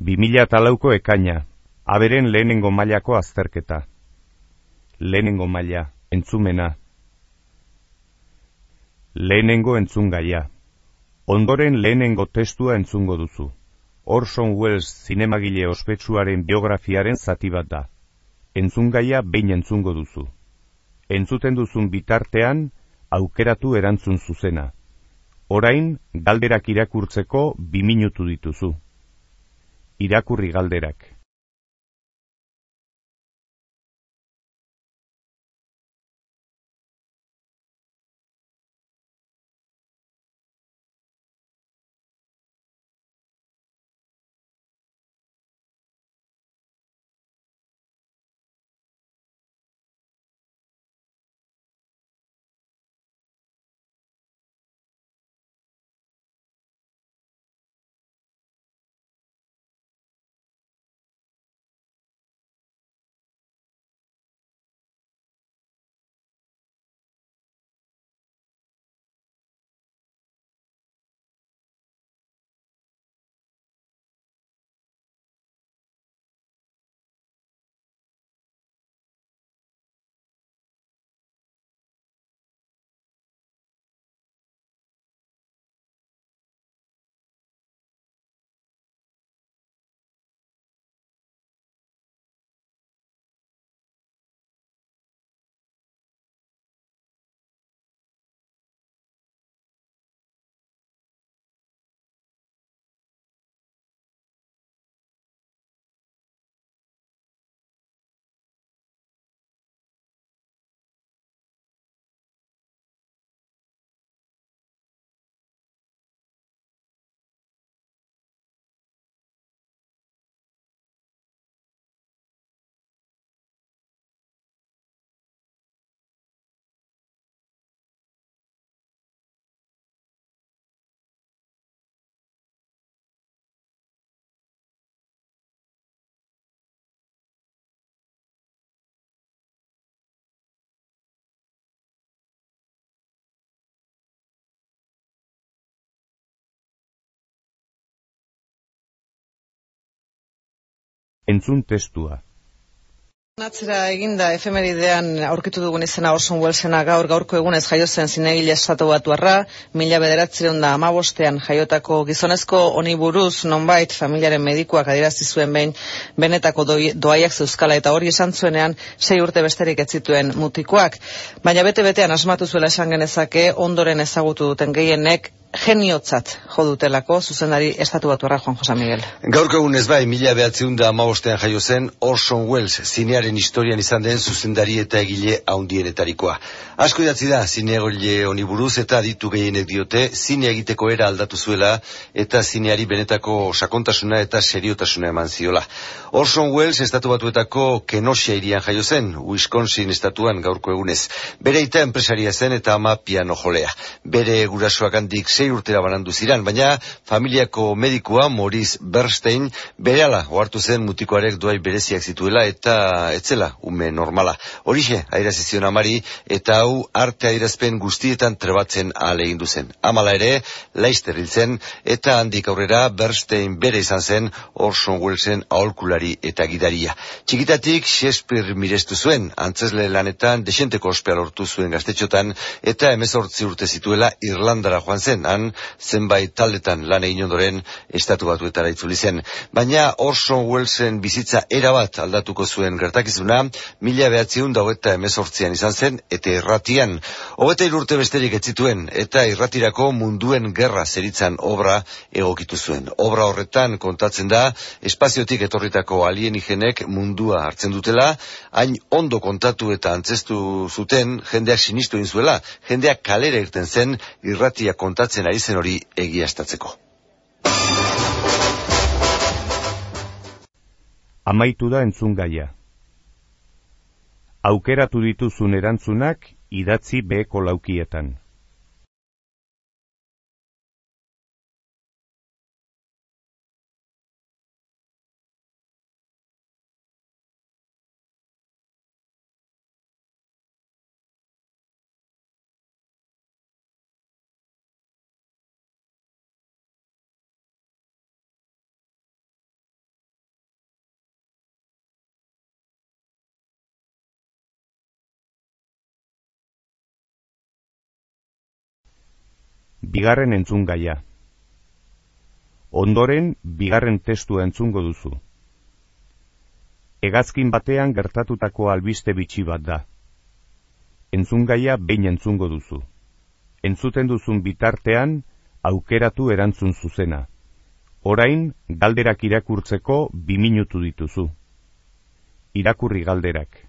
2004ko ekaina, aberen lehenengo mailako azterketa. Lehenengo maila, entzumena. Lehenengo entzungaia. Ondoren lehenengo testua entzungo duzu. Orson Welles zinemagile ospetsuaren biografiaren zati bat da. Entzungaia behin entzungo duzu. Entzuten duzun bitartean, aukeratu erantzun zuzena. Orain, galderak irakurtzeko bi minutu dituzu. Irakurri galderak. Entzun testua. Atzera eginda efemeridean aurkitu dugun izena Orson Wellesena gaur gaurko egunez jaio zen zinegile estatu batuarra, mila bederatzireun da amabostean jaiotako gizonezko honi buruz nonbait familiaren medikuak adirazi zuen behin benetako doi, doaiak zeuskala eta hori esan zuenean sei urte besterik ez zituen mutikoak. Baina bete-betean asmatu zuela esan genezake ondoren ezagutu duten gehienek geniotzat jodutelako zuzendari estatu batu Juan Jose Miguel. Gaurko egun ez bai, mila behatzeun da amabostean jaio zen Orson Welles, zinearen historian izan den zuzendari eta egile haundienetarikoa. Asko idatzi da, zineagole honi buruz eta ditu gehienek diote, zine egiteko era aldatu zuela eta zineari benetako sakontasuna eta seriotasuna eman ziola. Orson Welles estatu batuetako Kenosha irian jaio zen, Wisconsin estatuan gaurko egunez. Bere ita enpresaria zen eta ama piano jolea. Bere gurasoak handik sei urtera banandu ziran, baina familiako medikua Maurice Bernstein berehala ohartu zen mutikoarek duai bereziak zituela eta etzela ume normala. Horixe, airezizion amari eta hau arte airazpen guztietan trebatzen ahal egin zen. Amala ere, Leister hiltzen eta handik aurrera Bernstein bere izan zen Orson Wellesen aholkulari eta gidaria. Txikitatik Shakespeare mirestu zuen, antzesle lanetan desenteko ospea lortu zuen gaztetxotan eta emezortzi urte zituela Irlandara joan zen, han zenbait taldetan lan egin ondoren estatu batuetara itzuli zen. Baina Orson Wellesen bizitza erabat aldatuko zuen gertakizuna, mila behatziun daueta emezortzian izan zen, eta irratian. Hogeta irurte besterik etzituen, eta irratirako munduen gerra zeritzan obra egokitu zuen. Obra horretan kontatzen da, espaziotik etorritako alienigenek mundua hartzen dutela, hain ondo kontatu eta antzestu zuten, jendeak sinistu zuela, jendeak kalera irten zen, irratia kontatzen gertatzen ari zen hori egiaztatzeko. Amaitu da entzun gaia. Aukeratu dituzun erantzunak idatzi beheko laukietan. Bigarren entzun gaia. Ondoren, bigarren testua entzungo duzu. Egazkin batean gertatutako albiste bitxi bat da. Entzun gaia behin entzungo duzu. Entzuten duzun bitartean, aukeratu erantzun zuzena. Orain, galderak irakurtzeko bi minutu dituzu. Irakurri galderak.